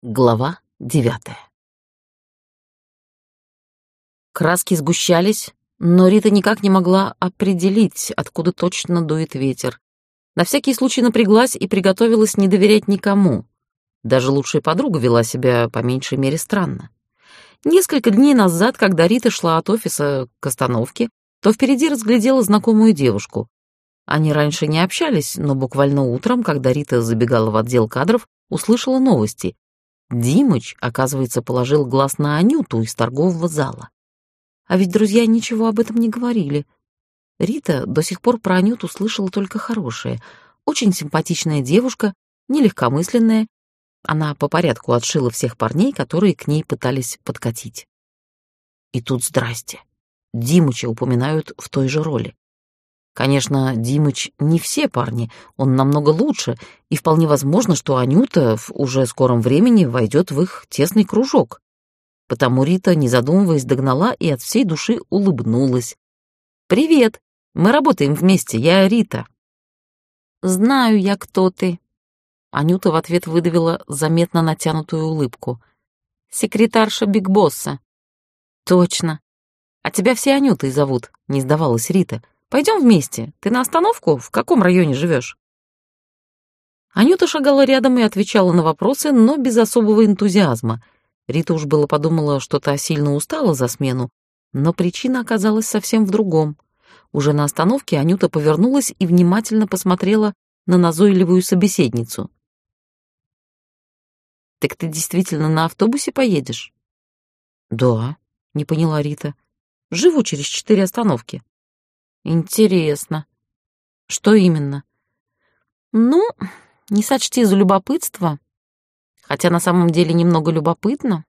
Глава девятая Краски сгущались, но Рита никак не могла определить, откуда точно дует ветер. На всякий случай напряглась и приготовилась не доверять никому. Даже лучшая подруга вела себя по меньшей мере странно. Несколько дней назад, когда Рита шла от офиса к остановке, то впереди разглядела знакомую девушку. Они раньше не общались, но буквально утром, когда Рита забегала в отдел кадров, услышала новости. Димыч, оказывается, положил глаз на Анюту из торгового зала. А ведь друзья ничего об этом не говорили. Рита до сих пор про Анюту слышала только хорошее. Очень симпатичная девушка, нелегкомысленная. Она по порядку отшила всех парней, которые к ней пытались подкатить. И тут здрасте. Димыча упоминают в той же роли. Конечно, Димыч не все парни, он намного лучше, и вполне возможно, что Анюта в уже скором времени войдет в их тесный кружок. Потому Рита, не задумываясь, догнала и от всей души улыбнулась. «Привет! Мы работаем вместе, я Рита». «Знаю я, кто ты». Анюта в ответ выдавила заметно натянутую улыбку. «Секретарша Биг Босса». «Точно. А тебя все Анютой зовут», — не сдавалась Рита. Пойдем вместе. Ты на остановку? В каком районе живешь?» Анюта шагала рядом и отвечала на вопросы, но без особого энтузиазма. Рита уж было подумала, что та сильно устала за смену, но причина оказалась совсем в другом. Уже на остановке Анюта повернулась и внимательно посмотрела на назойливую собеседницу. «Так ты действительно на автобусе поедешь?» «Да», — не поняла Рита. «Живу через четыре остановки». Интересно. Что именно? Ну, не сочти за любопытство. Хотя на самом деле немного любопытно.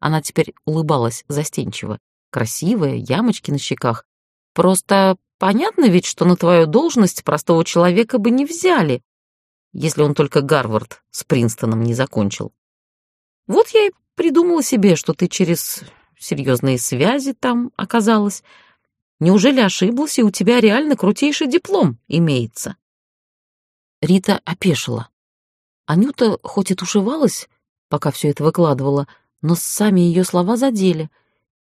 Она теперь улыбалась застенчиво. Красивая, ямочки на щеках. Просто понятно ведь, что на твою должность простого человека бы не взяли, если он только Гарвард с Принстоном не закончил. Вот я и придумала себе, что ты через серьезные связи там оказалась, Неужели ошиблась, и у тебя реально крутейший диплом имеется?» Рита опешила. Анюта хоть и тушевалась, пока все это выкладывала, но сами ее слова задели.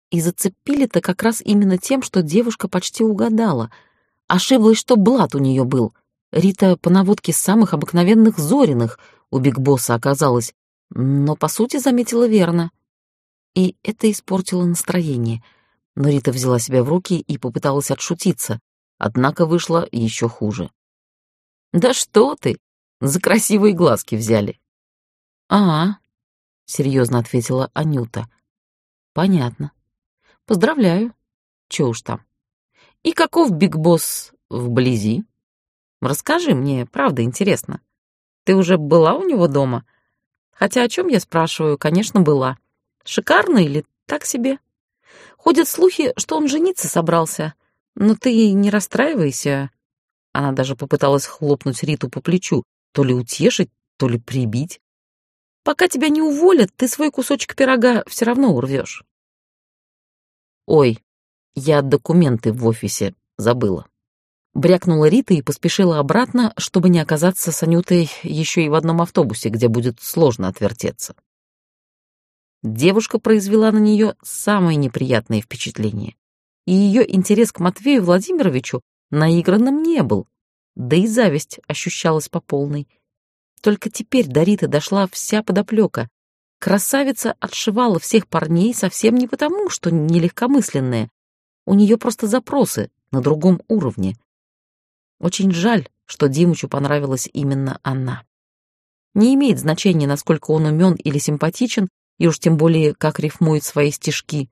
И зацепили-то как раз именно тем, что девушка почти угадала. Ошиблась, что блат у нее был. Рита по наводке самых обыкновенных Зориных у Бигбосса оказалась, но по сути заметила верно. И это испортило настроение — но Рита взяла себя в руки и попыталась отшутиться, однако вышло еще хуже. «Да что ты! За красивые глазки взяли!» «А, — серьезно ответила Анюта. «Понятно. Поздравляю. Че уж там. И каков Биг Босс вблизи? Расскажи мне, правда интересно. Ты уже была у него дома? Хотя о чем я спрашиваю, конечно, была. Шикарно или так себе?» Ходят слухи, что он жениться собрался. Но ты не расстраивайся. Она даже попыталась хлопнуть Риту по плечу, то ли утешить, то ли прибить. Пока тебя не уволят, ты свой кусочек пирога все равно урвешь. Ой, я документы в офисе забыла. Брякнула Рита и поспешила обратно, чтобы не оказаться с Анютой еще и в одном автобусе, где будет сложно отвертеться. Девушка произвела на нее самое неприятное впечатление. И ее интерес к Матвею Владимировичу наигранным не был, да и зависть ощущалась по полной. Только теперь до Риты дошла вся подоплека. Красавица отшивала всех парней совсем не потому, что нелегкомысленная. У нее просто запросы на другом уровне. Очень жаль, что Димычу понравилась именно она. Не имеет значения, насколько он умен или симпатичен, и уж тем более, как рифмует свои стишки.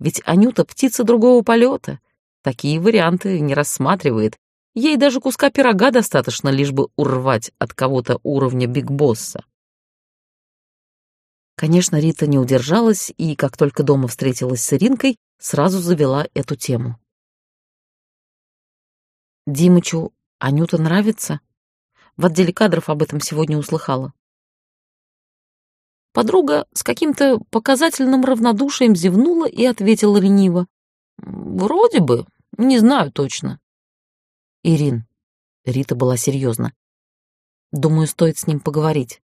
Ведь Анюта — птица другого полета. Такие варианты не рассматривает. Ей даже куска пирога достаточно, лишь бы урвать от кого-то уровня бигбосса. Конечно, Рита не удержалась и, как только дома встретилась с Иринкой, сразу завела эту тему. Димычу Анюта нравится? В отделе кадров об этом сегодня услыхала. Подруга с каким-то показательным равнодушием зевнула и ответила лениво. «Вроде бы, не знаю точно». «Ирин», — Рита была серьезна, — «думаю, стоит с ним поговорить».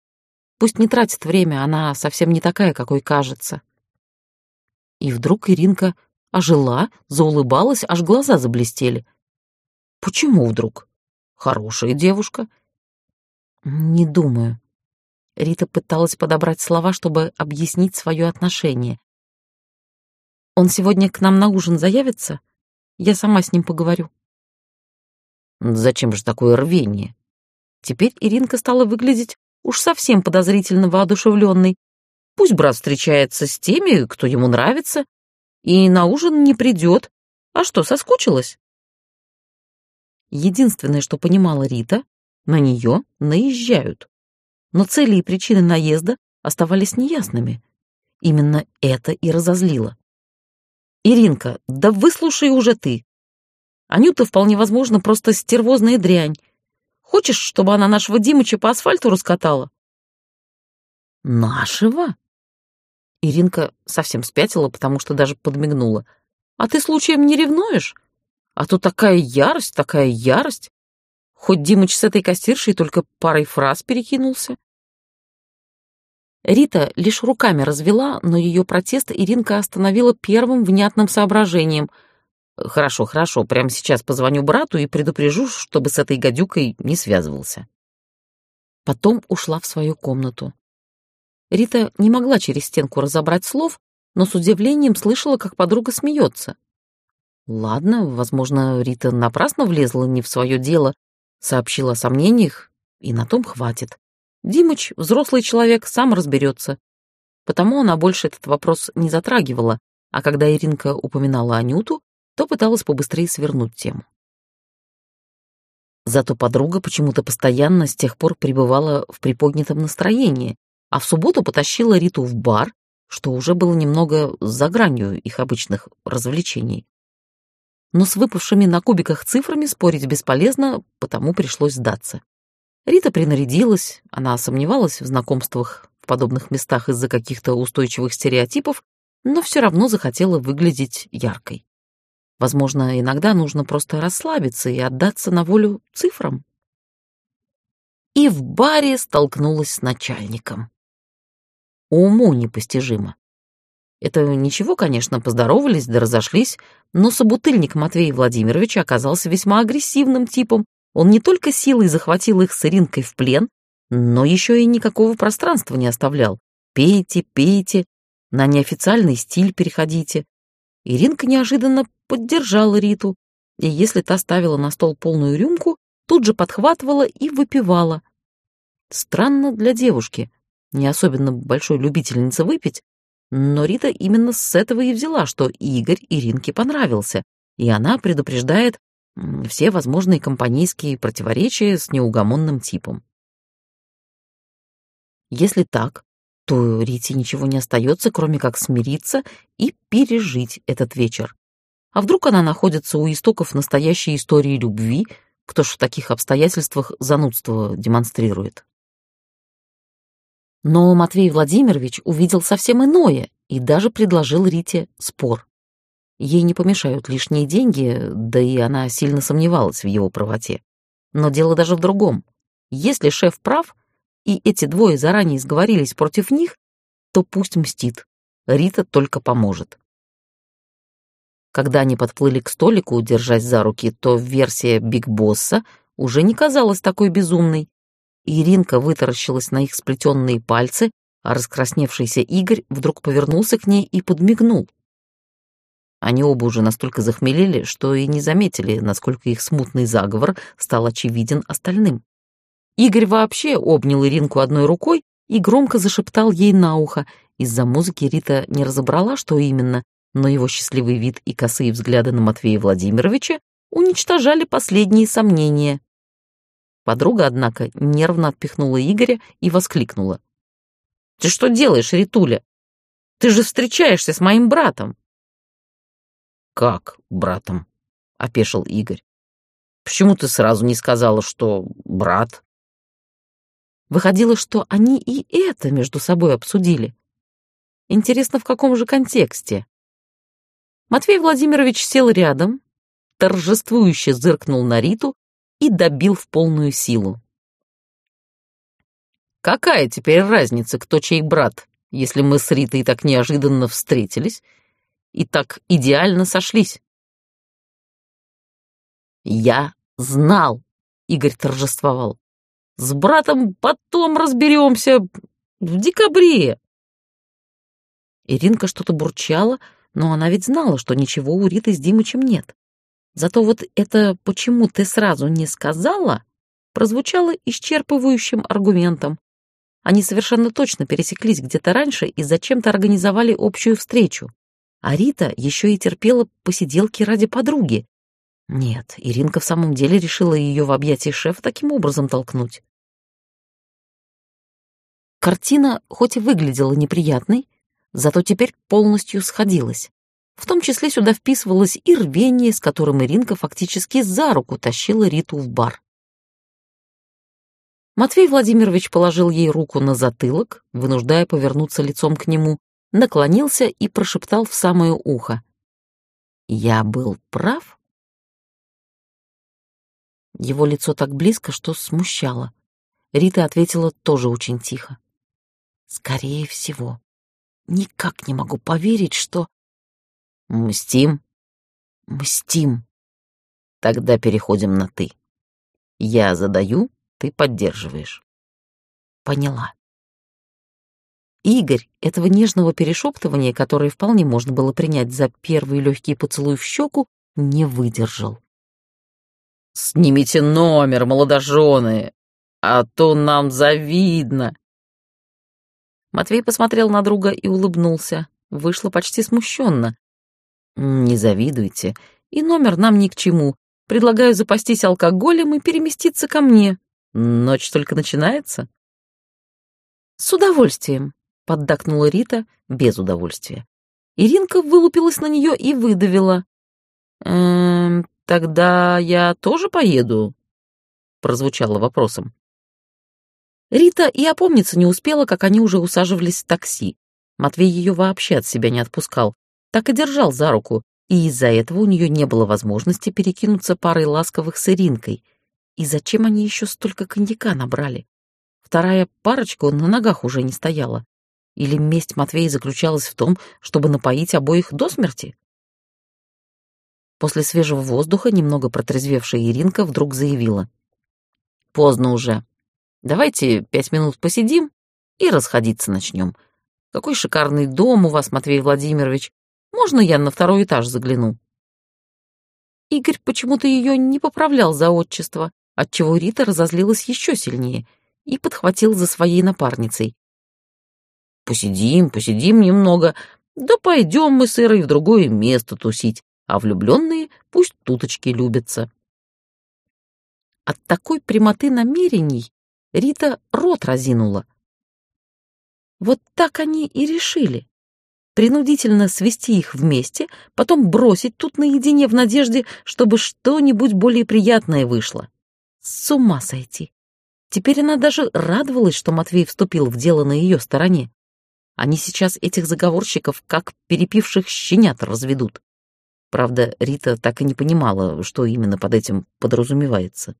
Пусть не тратит время, она совсем не такая, какой кажется. И вдруг Иринка ожила, заулыбалась, аж глаза заблестели. Почему вдруг? Хорошая девушка. Не думаю. Рита пыталась подобрать слова, чтобы объяснить свое отношение. Он сегодня к нам на ужин заявится? Я сама с ним поговорю. Зачем же такое рвение? Теперь Иринка стала выглядеть уж совсем подозрительно воодушевленной. Пусть брат встречается с теми, кто ему нравится, и на ужин не придет. А что, соскучилась? Единственное, что понимала Рита, на нее наезжают. Но цели и причины наезда оставались неясными. Именно это и разозлило. «Иринка, да выслушай уже ты. Анюта вполне возможно просто стервозная дрянь. Хочешь, чтобы она нашего Димыча по асфальту раскатала?» «Нашего?» Иринка совсем спятила, потому что даже подмигнула. «А ты случаем не ревнуешь? А то такая ярость, такая ярость. Хоть Димыч с этой кассиршей только парой фраз перекинулся». Рита лишь руками развела, но ее протест Иринка остановила первым внятным соображением. «Хорошо, хорошо, прямо сейчас позвоню брату и предупрежу, чтобы с этой гадюкой не связывался». Потом ушла в свою комнату. Рита не могла через стенку разобрать слов, но с удивлением слышала, как подруга смеется. Ладно, возможно, Рита напрасно влезла не в свое дело, сообщила о сомнениях, и на том хватит. Димыч, взрослый человек, сам разберется. Потому она больше этот вопрос не затрагивала, а когда Иринка упоминала Анюту, то пыталась побыстрее свернуть тему. Зато подруга почему-то постоянно с тех пор пребывала в приподнятом настроении, а в субботу потащила Риту в бар, что уже было немного за гранью их обычных развлечений. Но с выпавшими на кубиках цифрами спорить бесполезно, потому пришлось сдаться. Рита принарядилась, она сомневалась в знакомствах в подобных местах из-за каких-то устойчивых стереотипов, но все равно захотела выглядеть яркой. Возможно, иногда нужно просто расслабиться и отдаться на волю цифрам. И в баре столкнулась с начальником уму непостижимо. Это ничего, конечно, поздоровались да разошлись, но собутыльник Матвей Владимирович оказался весьма агрессивным типом. Он не только силой захватил их с Иринкой в плен, но еще и никакого пространства не оставлял. Пейте, пейте, на неофициальный стиль переходите. Иринка неожиданно поддержала Риту, и если та ставила на стол полную рюмку, тут же подхватывала и выпивала. Странно для девушки, не особенно большой любительница выпить, но Рита именно с этого и взяла, что Игорь Иринке понравился, и она предупреждает все возможные компанейские противоречия с неугомонным типом. Если так, то Рите ничего не остается, кроме как смириться и пережить этот вечер. А вдруг она находится у истоков настоящей истории любви, кто ж в таких обстоятельствах занудство демонстрирует? Но Матвей Владимирович увидел совсем иное и даже предложил Рите спор. Ей не помешают лишние деньги, да и она сильно сомневалась в его правоте. Но дело даже в другом. Если шеф прав, и эти двое заранее сговорились против них, то пусть мстит. Рита только поможет. Когда они подплыли к столику, держась за руки, то версия Биг Босса уже не казалась такой безумной. Иринка вытаращилась на их сплетенные пальцы, а раскрасневшийся Игорь вдруг повернулся к ней и подмигнул. Они оба уже настолько захмелели, что и не заметили, насколько их смутный заговор стал очевиден остальным. Игорь вообще обнял Иринку одной рукой и громко зашептал ей на ухо. Из-за музыки Рита не разобрала, что именно, но его счастливый вид и косые взгляды на Матвея Владимировича уничтожали последние сомнения. Подруга, однако, нервно отпихнула Игоря и воскликнула. «Ты что делаешь, Ритуля? Ты же встречаешься с моим братом!» «Как братом?» — опешил Игорь. «Почему ты сразу не сказала, что брат?» Выходило, что они и это между собой обсудили. Интересно, в каком же контексте? Матвей Владимирович сел рядом, торжествующе зыркнул на Риту и добил в полную силу. Какая теперь разница, кто чей брат, если мы с Ритой так неожиданно встретились и так идеально сошлись? Я знал, Игорь торжествовал. С братом потом разберемся в декабре. Иринка что-то бурчала, но она ведь знала, что ничего у Риты с Димычем нет. Зато вот это «почему ты сразу не сказала» прозвучало исчерпывающим аргументом. Они совершенно точно пересеклись где-то раньше и зачем-то организовали общую встречу. А Рита еще и терпела посиделки ради подруги. Нет, Иринка в самом деле решила ее в объятии шефа таким образом толкнуть. Картина хоть и выглядела неприятной, зато теперь полностью сходилась. В том числе сюда вписывалось и рвение, с которым Иринка фактически за руку тащила Риту в бар. Матвей Владимирович положил ей руку на затылок, вынуждая повернуться лицом к нему, наклонился и прошептал в самое ухо. «Я был прав?» Его лицо так близко, что смущало. Рита ответила тоже очень тихо. «Скорее всего. Никак не могу поверить, что...» «Мстим?» «Мстим». «Тогда переходим на «ты». Я задаю, ты поддерживаешь. Поняла. Игорь этого нежного перешептывания, которое вполне можно было принять за первый легкий поцелуй в щеку, не выдержал. «Снимите номер, молодожены, а то нам завидно!» Матвей посмотрел на друга и улыбнулся. Вышло почти смущенно. «Не завидуйте, и номер нам ни к чему. Предлагаю запастись алкоголем и переместиться ко мне. Ночь только начинается?» «С удовольствием», — поддакнула Рита без удовольствия. Иринка вылупилась на нее и выдавила. «Эм, тогда я тоже поеду?» — прозвучало вопросом. Рита и опомниться не успела, как они уже усаживались в такси. Матвей ее вообще от себя не отпускал, так и держал за руку, и из-за этого у нее не было возможности перекинуться парой ласковых с Иринкой — и зачем они еще столько коньяка набрали? Вторая парочка на ногах уже не стояла. Или месть Матвея заключалась в том, чтобы напоить обоих до смерти? После свежего воздуха немного протрезвевшая Иринка вдруг заявила. «Поздно уже. Давайте пять минут посидим и расходиться начнем. Какой шикарный дом у вас, Матвей Владимирович. Можно я на второй этаж загляну?» Игорь почему-то ее не поправлял за отчество, отчего Рита разозлилась еще сильнее и подхватил за своей напарницей. «Посидим, посидим немного, да пойдем мы с Ирой в другое место тусить, а влюбленные пусть туточки любятся». От такой прямоты намерений Рита рот разинула. Вот так они и решили. Принудительно свести их вместе, потом бросить тут наедине в надежде, чтобы что-нибудь более приятное вышло. С ума сойти. Теперь она даже радовалась, что Матвей вступил в дело на ее стороне. Они сейчас этих заговорщиков как перепивших щенят разведут. Правда, Рита так и не понимала, что именно под этим подразумевается.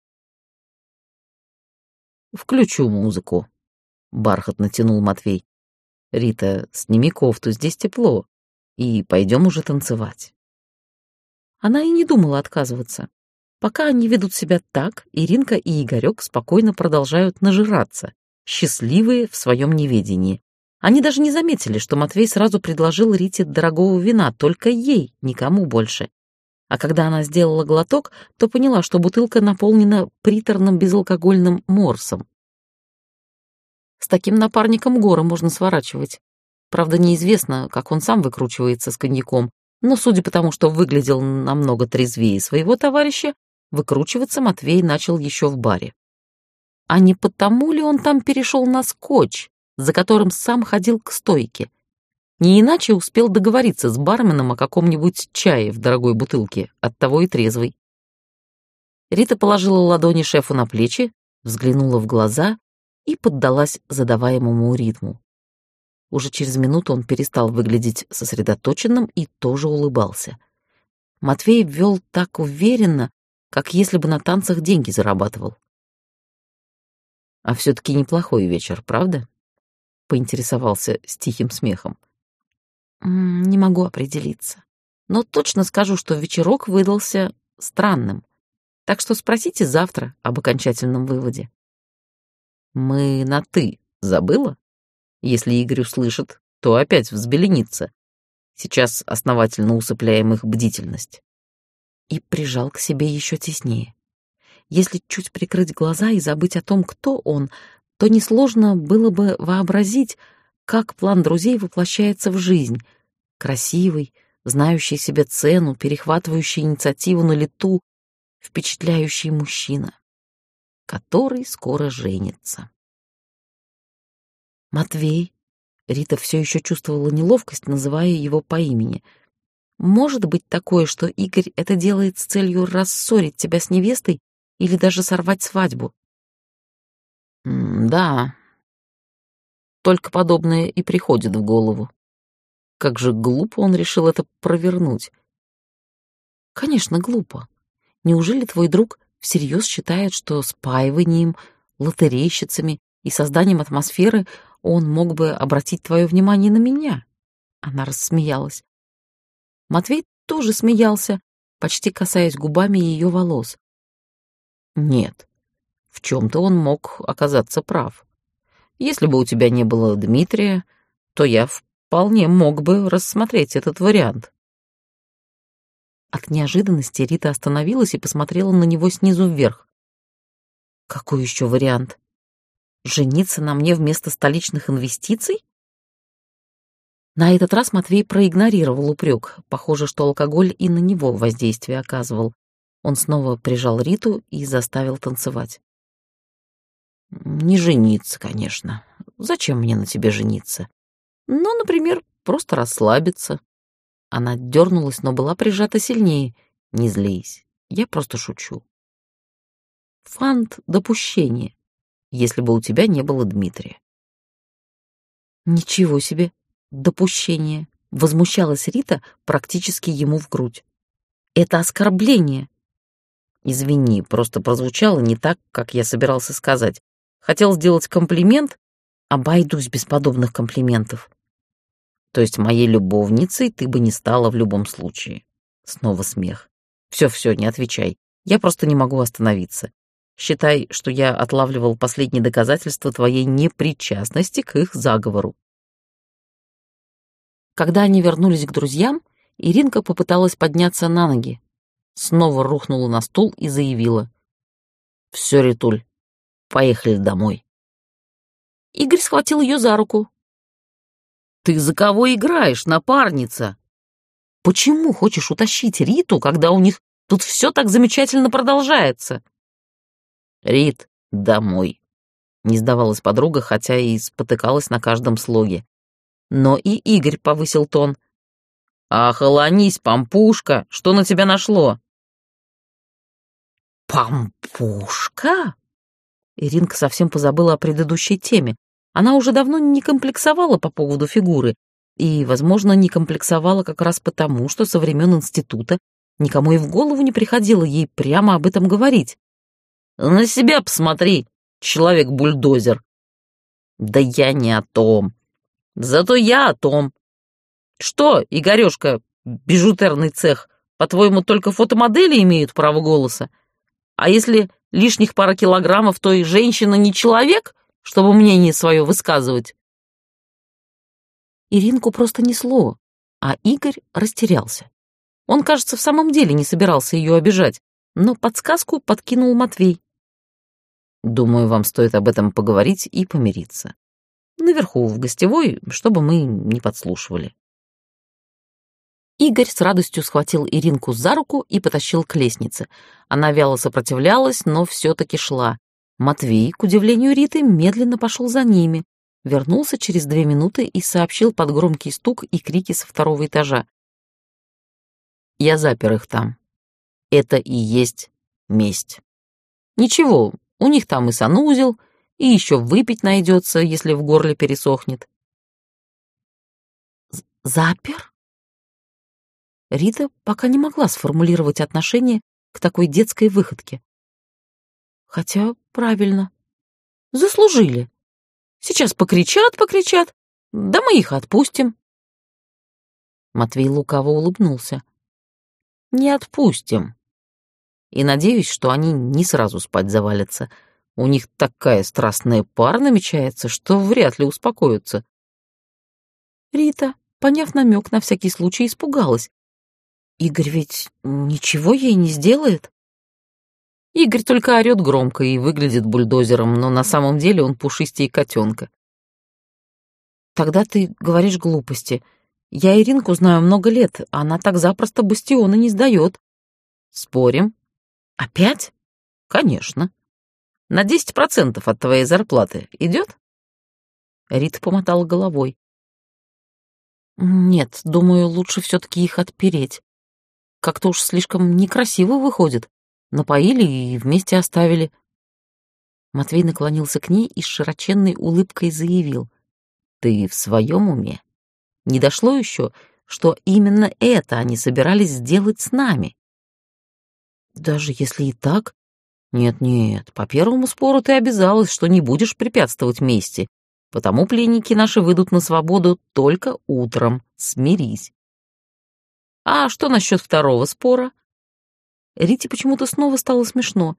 «Включу музыку», — бархатно тянул Матвей. «Рита, сними кофту, здесь тепло, и пойдем уже танцевать». Она и не думала отказываться. Пока они ведут себя так, Иринка и Игорек спокойно продолжают нажираться, счастливые в своем неведении. Они даже не заметили, что Матвей сразу предложил Рите дорогого вина, только ей, никому больше. А когда она сделала глоток, то поняла, что бутылка наполнена приторным безалкогольным морсом. С таким напарником горы можно сворачивать. Правда, неизвестно, как он сам выкручивается с коньяком, но судя по тому, что выглядел намного трезвее своего товарища, Выкручиваться Матвей начал еще в баре. А не потому ли он там перешел на скотч, за которым сам ходил к стойке? Не иначе успел договориться с барменом о каком-нибудь чае в дорогой бутылке, оттого и трезвый. Рита положила ладони шефу на плечи, взглянула в глаза и поддалась задаваемому ритму. Уже через минуту он перестал выглядеть сосредоточенным и тоже улыбался. Матвей ввел так уверенно, как если бы на танцах деньги зарабатывал. А все-таки неплохой вечер, правда? Поинтересовался с тихим смехом. Не могу определиться. Но точно скажу, что вечерок выдался странным. Так что спросите завтра об окончательном выводе. Мы на «ты» забыла? Если Игорь услышит, то опять взбеленится. Сейчас основательно усыпляем их бдительность. И прижал к себе еще теснее. Если чуть прикрыть глаза и забыть о том, кто он, то несложно было бы вообразить, как план друзей воплощается в жизнь. Красивый, знающий себе цену, перехватывающий инициативу на лету, впечатляющий мужчина, который скоро женится. Матвей. Рита все еще чувствовала неловкость, называя его по имени. Может быть такое, что Игорь это делает с целью рассорить тебя с невестой или даже сорвать свадьбу? Да. Только подобное и приходит в голову. Как же глупо он решил это провернуть. Конечно, глупо. Неужели твой друг всерьез считает, что спаиванием, лотерейщицами и созданием атмосферы он мог бы обратить твое внимание на меня?» Она рассмеялась. Матвей тоже смеялся, почти касаясь губами ее волос. «Нет, в чем-то он мог оказаться прав. Если бы у тебя не было Дмитрия, то я вполне мог бы рассмотреть этот вариант. От неожиданности Рита остановилась и посмотрела на него снизу вверх. «Какой еще вариант? Жениться на мне вместо столичных инвестиций?» На этот раз Матвей проигнорировал упрек. Похоже, что алкоголь и на него воздействие оказывал. Он снова прижал Риту и заставил танцевать. «Не жениться, конечно. Зачем мне на тебе жениться? Ну, например, просто расслабиться, она дернулась, но была прижата сильнее. Не злись, я просто шучу. Фант — допущение, если бы у тебя не было Дмитрия. Ничего себе, допущение. Возмущалась Рита практически ему в грудь. Это оскорбление. Извини, просто прозвучало не так, как я собирался сказать. Хотел сделать комплимент, обойдусь без подобных комплиментов. То есть моей любовницей ты бы не стала в любом случае. Снова смех. Все-все, не отвечай. Я просто не могу остановиться. Считай, что я отлавливал последние доказательства твоей непричастности к их заговору. Когда они вернулись к друзьям, Иринка попыталась подняться на ноги. Снова рухнула на стул и заявила. «Все, Ритуль, поехали домой». Игорь схватил ее за руку. «Ты за кого играешь, напарница?» «Почему хочешь утащить Риту, когда у них тут все так замечательно продолжается?» «Рит, домой», — не сдавалась подруга, хотя и спотыкалась на каждом слоге. Но и Игорь повысил тон. «Охолонись, пампушка, что на тебя нашло?» «Пампушка?» Иринка совсем позабыла о предыдущей теме. Она уже давно не комплексовала по поводу фигуры, и, возможно, не комплексовала как раз потому, что со времен института никому и в голову не приходило ей прямо об этом говорить. «На себя посмотри, человек-бульдозер!» «Да я не о том. Зато я о том. Что, Игорёшка, бижутерный цех, по-твоему, только фотомодели имеют право голоса? А если лишних пара килограммов, то и женщина не человек?» чтобы мнение свое высказывать. Иринку просто несло, а Игорь растерялся. Он, кажется, в самом деле не собирался ее обижать, но подсказку подкинул Матвей. Думаю, вам стоит об этом поговорить и помириться. Наверху, в гостевой, чтобы мы не подслушивали. Игорь с радостью схватил Иринку за руку и потащил к лестнице. Она вяло сопротивлялась, но все-таки шла. Матвей, к удивлению Риты, медленно пошел за ними, вернулся через две минуты и сообщил под громкий стук и крики со второго этажа. «Я запер их там. Это и есть месть. Ничего, у них там и санузел, и еще выпить найдется, если в горле пересохнет». «Запер?» Рита пока не могла сформулировать отношение к такой детской выходке. Хотя правильно. Заслужили. Сейчас покричат, покричат, да мы их отпустим. Матвей лукаво улыбнулся. Не отпустим. И надеюсь, что они не сразу спать завалятся. У них такая страстная пара намечается, что вряд ли успокоятся. Рита, поняв намек, на всякий случай испугалась. Игорь ведь ничего ей не сделает? Игорь только орёт громко и выглядит бульдозером, но на самом деле он пушистее котенка. Тогда ты говоришь глупости. Я Иринку знаю много лет, она так запросто бастионы не сдает. Спорим? Опять? Конечно. На десять процентов от твоей зарплаты идет? Рита помотала головой. Нет, думаю, лучше все-таки их отпереть. Как-то уж слишком некрасиво выходит. Напоили и вместе оставили. Матвей наклонился к ней и с широченной улыбкой заявил. Ты в своем уме? Не дошло еще, что именно это они собирались сделать с нами? Даже если и так... Нет-нет, по первому спору ты обязалась, что не будешь препятствовать мести, потому пленники наши выйдут на свободу только утром. Смирись. А что насчет второго спора? Рите почему-то снова стало смешно.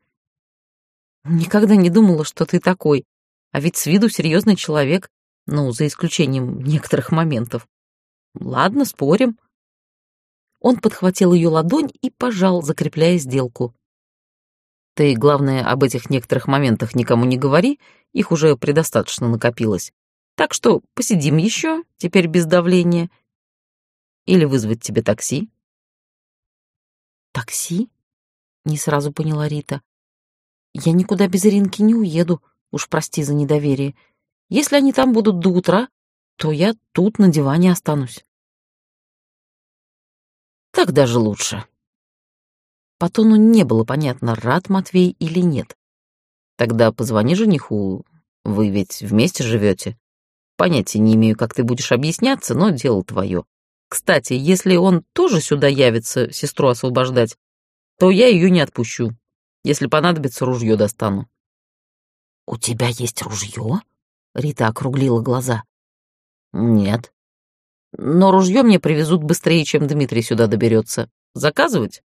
Никогда не думала, что ты такой, а ведь с виду серьезный человек, ну, за исключением некоторых моментов. Ладно, спорим. Он подхватил ее ладонь и пожал, закрепляя сделку. Ты, главное, об этих некоторых моментах никому не говори, их уже предостаточно накопилось. Так что посидим еще, теперь без давления. Или вызвать тебе такси. Такси? Не сразу поняла Рита. Я никуда без Иринки не уеду, уж прости за недоверие. Если они там будут до утра, то я тут на диване останусь. Так даже лучше. По тону не было понятно, рад Матвей или нет. Тогда позвони жениху, вы ведь вместе живете. Понятия не имею, как ты будешь объясняться, но дело твое. Кстати, если он тоже сюда явится сестру освобождать, то я ее не отпущу. Если понадобится, ружье достану. «У тебя есть ружье?» — Рита округлила глаза. «Нет. Но ружье мне привезут быстрее, чем Дмитрий сюда доберется. Заказывать?»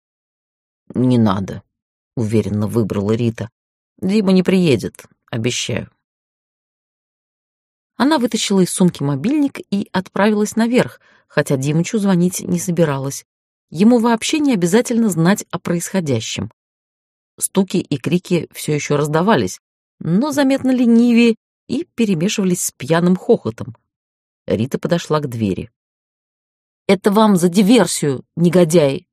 «Не надо», — уверенно выбрала Рита. «Дима не приедет, обещаю». Она вытащила из сумки мобильник и отправилась наверх, хотя Димычу звонить не собиралась. Ему вообще не обязательно знать о происходящем. Стуки и крики все еще раздавались, но заметно ленивее и перемешивались с пьяным хохотом. Рита подошла к двери. «Это вам за диверсию, негодяи!»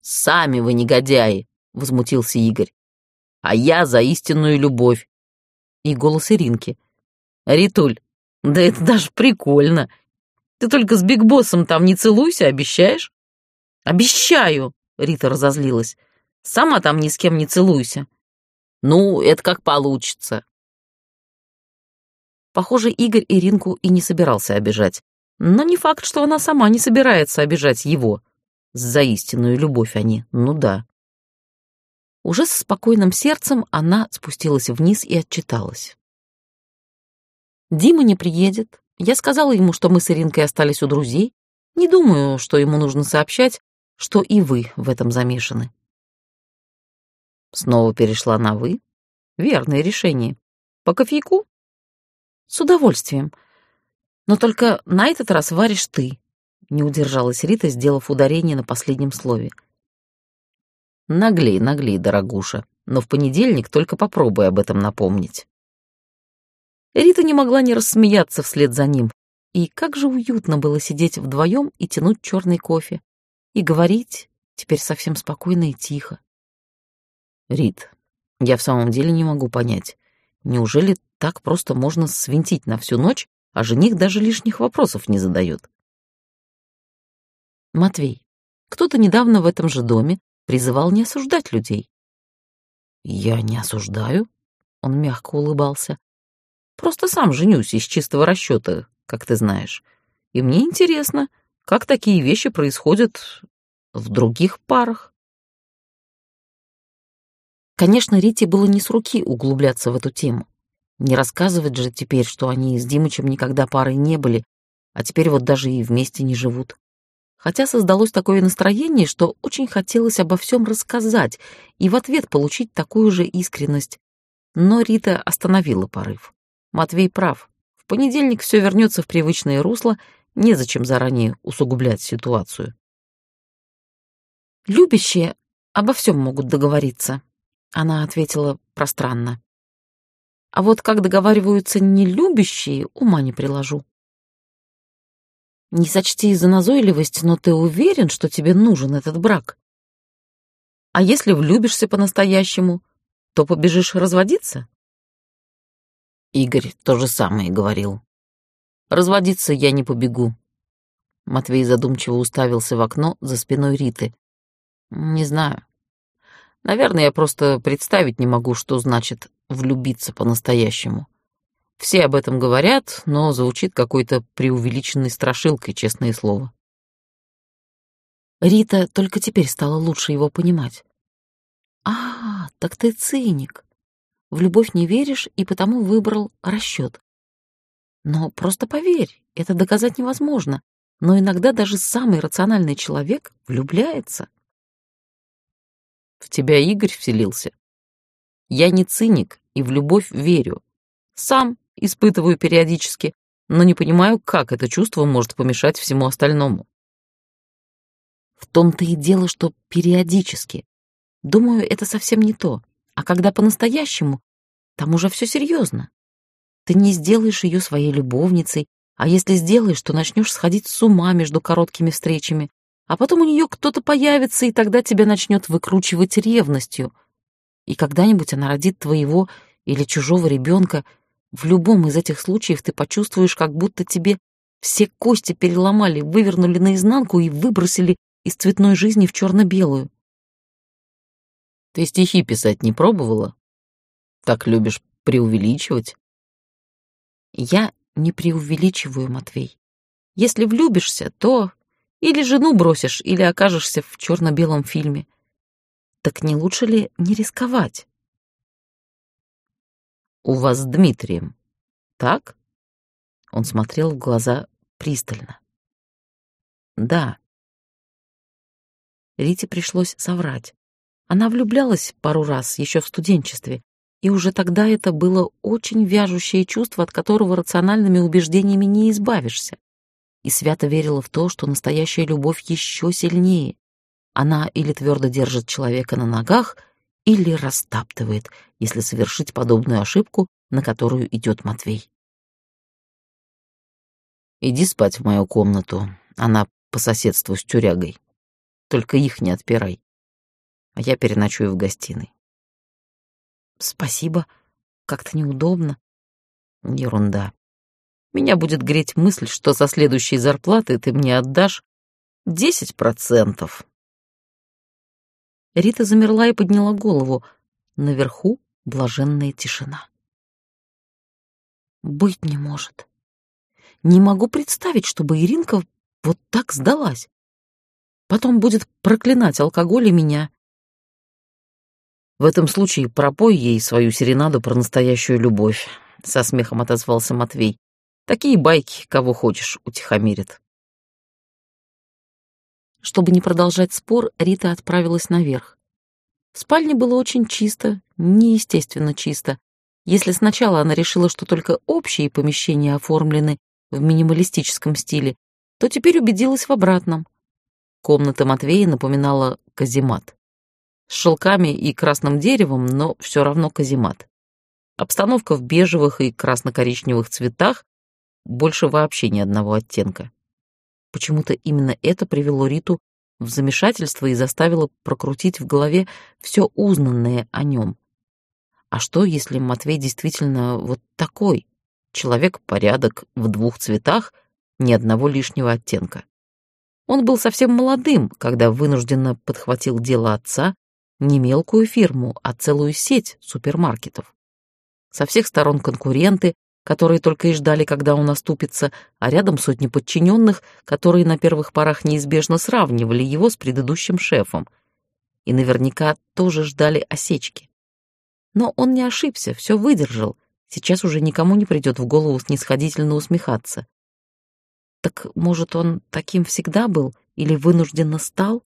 «Сами вы негодяи!» — возмутился Игорь. «А я за истинную любовь!» И голос Иринки. «Ритуль, да это даже прикольно! Ты только с Биг Боссом там не целуйся, обещаешь?» «Обещаю!» — Рита разозлилась. «Сама там ни с кем не целуйся». «Ну, это как получится». Похоже, Игорь Иринку и не собирался обижать. Но не факт, что она сама не собирается обижать его. За истинную любовь они, ну да. Уже со спокойным сердцем она спустилась вниз и отчиталась. «Дима не приедет. Я сказала ему, что мы с Иринкой остались у друзей. Не думаю, что ему нужно сообщать, что и вы в этом замешаны». Снова перешла на «вы». Верное решение. По кофейку? С удовольствием. Но только на этот раз варишь ты. Не удержалась Рита, сделав ударение на последнем слове. Наглей, наглей, дорогуша, но в понедельник только попробуй об этом напомнить. Рита не могла не рассмеяться вслед за ним. И как же уютно было сидеть вдвоем и тянуть черный кофе. И говорить теперь совсем спокойно и тихо. Рит, я в самом деле не могу понять, неужели так просто можно свинтить на всю ночь, а жених даже лишних вопросов не задает? Матвей, кто-то недавно в этом же доме призывал не осуждать людей. Я не осуждаю, он мягко улыбался. Просто сам женюсь из чистого расчета, как ты знаешь. И мне интересно, как такие вещи происходят в других парах. Конечно, Рите было не с руки углубляться в эту тему. Не рассказывать же теперь, что они с Димычем никогда парой не были, а теперь вот даже и вместе не живут. Хотя создалось такое настроение, что очень хотелось обо всем рассказать и в ответ получить такую же искренность. Но Рита остановила порыв. Матвей прав. В понедельник все вернется в привычное русло, незачем заранее усугублять ситуацию. «Любящие обо всем могут договориться», — она ответила пространно. «А вот как договариваются нелюбящие, ума не приложу». Не сочти за назойливость, но ты уверен, что тебе нужен этот брак? А если влюбишься по-настоящему, то побежишь разводиться? Игорь то же самое говорил. Разводиться я не побегу. Матвей задумчиво уставился в окно за спиной Риты. Не знаю. Наверное, я просто представить не могу, что значит влюбиться по-настоящему. Все об этом говорят, но звучит какой-то преувеличенной страшилкой, честное слово. Рита только теперь стала лучше его понимать. «А, так ты циник. В любовь не веришь и потому выбрал расчет. Но просто поверь, это доказать невозможно. Но иногда даже самый рациональный человек влюбляется. В тебя Игорь вселился. Я не циник и в любовь верю. Сам испытываю периодически, но не понимаю, как это чувство может помешать всему остальному. В том-то и дело, что периодически. Думаю, это совсем не то. А когда по-настоящему, там уже все серьезно. Ты не сделаешь ее своей любовницей, а если сделаешь, то начнешь сходить с ума между короткими встречами, а потом у нее кто-то появится, и тогда тебя начнет выкручивать ревностью. И когда-нибудь она родит твоего или чужого ребенка, в любом из этих случаев ты почувствуешь, как будто тебе все кости переломали, вывернули наизнанку и выбросили из цветной жизни в черно-белую. Ты стихи писать не пробовала? Так любишь преувеличивать? Я не преувеличиваю, Матвей. Если влюбишься, то или жену бросишь, или окажешься в черно-белом фильме. Так не лучше ли не рисковать? у вас с Дмитрием, так?» Он смотрел в глаза пристально. «Да». Рите пришлось соврать. Она влюблялась пару раз еще в студенчестве, и уже тогда это было очень вяжущее чувство, от которого рациональными убеждениями не избавишься. И свято верила в то, что настоящая любовь еще сильнее. Она или твердо держит человека на ногах, или растаптывает, если совершить подобную ошибку, на которую идет Матвей. «Иди спать в мою комнату, она по соседству с тюрягой. Только их не отпирай. А я переночую в гостиной». «Спасибо. Как-то неудобно». «Ерунда. Меня будет греть мысль, что со следующей зарплаты ты мне отдашь десять процентов». Рита замерла и подняла голову. Наверху блаженная тишина. Быть не может. Не могу представить, чтобы Иринка вот так сдалась. Потом будет проклинать алкоголь и меня. В этом случае пропой ей свою серенаду про настоящую любовь, со смехом отозвался Матвей. Такие байки, кого хочешь, утихомирят. Чтобы не продолжать спор, Рита отправилась наверх. В спальне было очень чисто, неестественно чисто. Если сначала она решила, что только общие помещения оформлены в минималистическом стиле, то теперь убедилась в обратном. Комната Матвея напоминала каземат. С шелками и красным деревом, но все равно каземат. Обстановка в бежевых и красно-коричневых цветах, больше вообще ни одного оттенка. Почему-то именно это привело Риту в замешательство и заставило прокрутить в голове все узнанное о нем. А что, если Матвей действительно вот такой? Человек-порядок в двух цветах, ни одного лишнего оттенка. Он был совсем молодым, когда вынужденно подхватил дело отца, не мелкую фирму, а целую сеть супермаркетов. Со всех сторон конкуренты, которые только и ждали, когда он оступится, а рядом сотни подчиненных, которые на первых порах неизбежно сравнивали его с предыдущим шефом. И наверняка тоже ждали осечки. Но он не ошибся, все выдержал. сейчас уже никому не придет в голову снисходительно усмехаться. Так, может, он таким всегда был или вынужденно стал?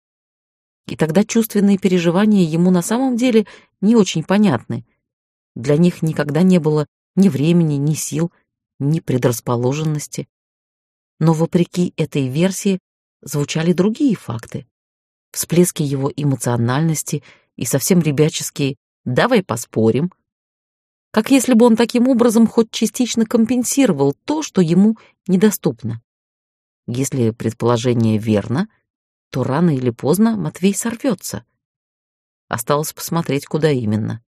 И тогда чувственные переживания ему на самом деле не очень понятны. Для них никогда не было ни времени, ни сил, ни предрасположенности. Но вопреки этой версии звучали другие факты. Всплески его эмоциональности и совсем ребяческие «давай поспорим», как если бы он таким образом хоть частично компенсировал то, что ему недоступно. Если предположение верно, то рано или поздно Матвей сорвется. Осталось посмотреть, куда именно.